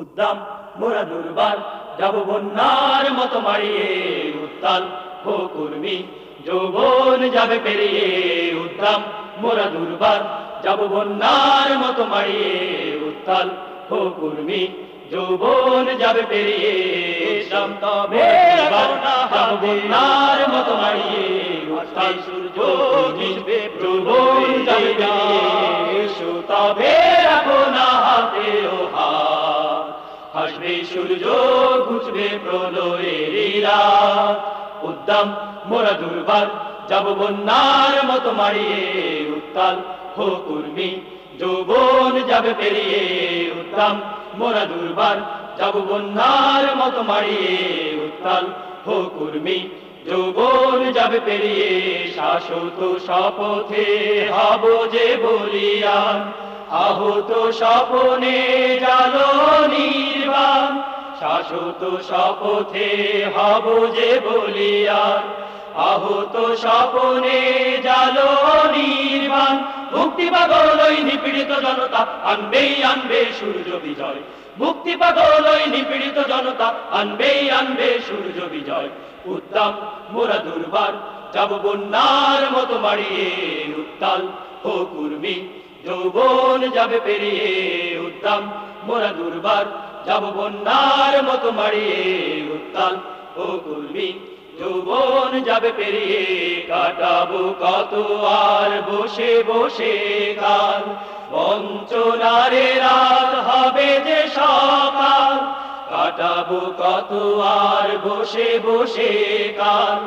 উদ্দাম মোরা দুর্বার যাব বন্যার মতো মারিয়ে উত্তাল। হো কর্মী যৌবন যাবে পেরিয়ে উদ্দাম মোরা দুর্বার যাব বন্যার মতো মারিয়ে উত্তাল। হো কর্মী যৌবন যাবে পেরিয়ে যাব বন্যার মতো মারিয়ে উত্তাল। সূর্য ভিজবে সূর্য ঘুচবে প্রলয়েরা উদ্দাম, মোরা দুর্বার, যাব বন্যার মতো মারিয়ে উত্তাল। হো যৌবন যাবে পেরিয়ে মোরা দুর্বার, যাব বন্যার মতো মারিয়ে উত্তাল। হো যৌবন যাবে পেরিয়ে, শাশ্বত শপথে হব যে বলিয়ান। আহত স্বপনে জালো নির্বাণ শাশ্বত শপথে হব যে বলিয়ান আহত স্বপনে জালো নির্বাণ মুক্তি পাগলই নিপীড়িত জনতা, আনবেই আনবে সূর্য বিজয়। মুক্তি পাগলই নিপীড়িত জনতা, আনবেই আনবে সূর্য বিজয়। উত্তম মোরা দুর্বার, যাব বন্যার মতো মারিয়ে উত্তাল। হো কুর্মী, যৌবন যাবে পেরিয়ে উত্তম মোরা দুর্বার যাব বন্যার মতো মারিয়ে উত্তাল। ও কুর্মী, যৌবন যাবে পেরিয়ে, কাটাবো কত আর বসে বসে কাল। বঞ্চনারে রাত হবে যে সকাল, কাটাবো কত আর বসে বসে কাল।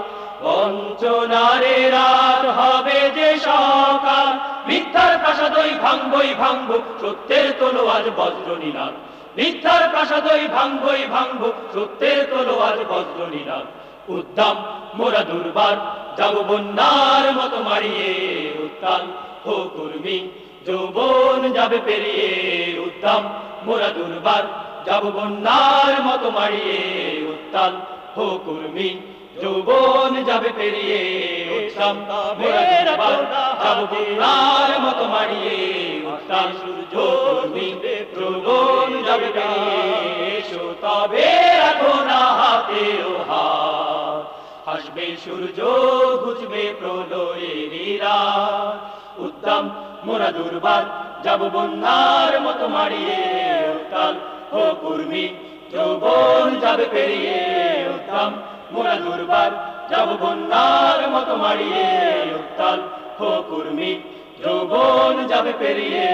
বঞ্চনারে রাত হবে যে সকাল, মিথ্যার প্রাসাদই ভাঙ্গই ভাঙ্গ সত্যের তোলো আজ বজ্র নিলাম মিথ্যার প্রাসাদই ভাঙ্গই ভাঙ্গ, সত্যের তোলো আজ বজ্র নিলাম উদ্দাম, মোরা দুর্বার, যাব বন্যার মতো মারিয়ে উত্তাল। হো কর্মী, যৌবন যাবে পেরিয়ে উত্তম মোরা দুর্বার, যাব বন্যার মতো মারিয়ে উত্তাল। হো কর্মী, যৌবন যাবে পেরিয়ে উত্তম মোরা দুর্বার, যাব বন্যার মতো মারিয়ে উত্তাল। সূর্য যৌবন এসো, তবে রাখো না হাতে। ও হাসবে সূর্য ঘুচবে প্রলয়েরা উত্তম, মোরা দুর্বার, যাব বন্যার মতো মারিয়ে উত্তাল। হো কুর্মি, যৌবন যাবে পেরিয়ে উত্তম মোরা দুর্বার, যাব বন্যার মতো মারিয়ে উত্তাল। হো কুর্মি, যৌবন যাবে পেরিয়ে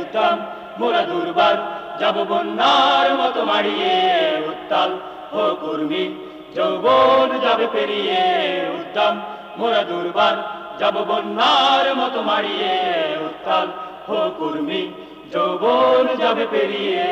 উত্তম মোরা দুর্বার যাব বন্যার মতো মারিয়ে উত্তাল। হো কুর্মি, যৌবন যাবে পেরিয়ে উত্তম মোরা দুর্বার যাব বন্যার মতো মারিয়ে উত্তাল। হো কুর্মি, যৌবন যাবে পেরিয়ে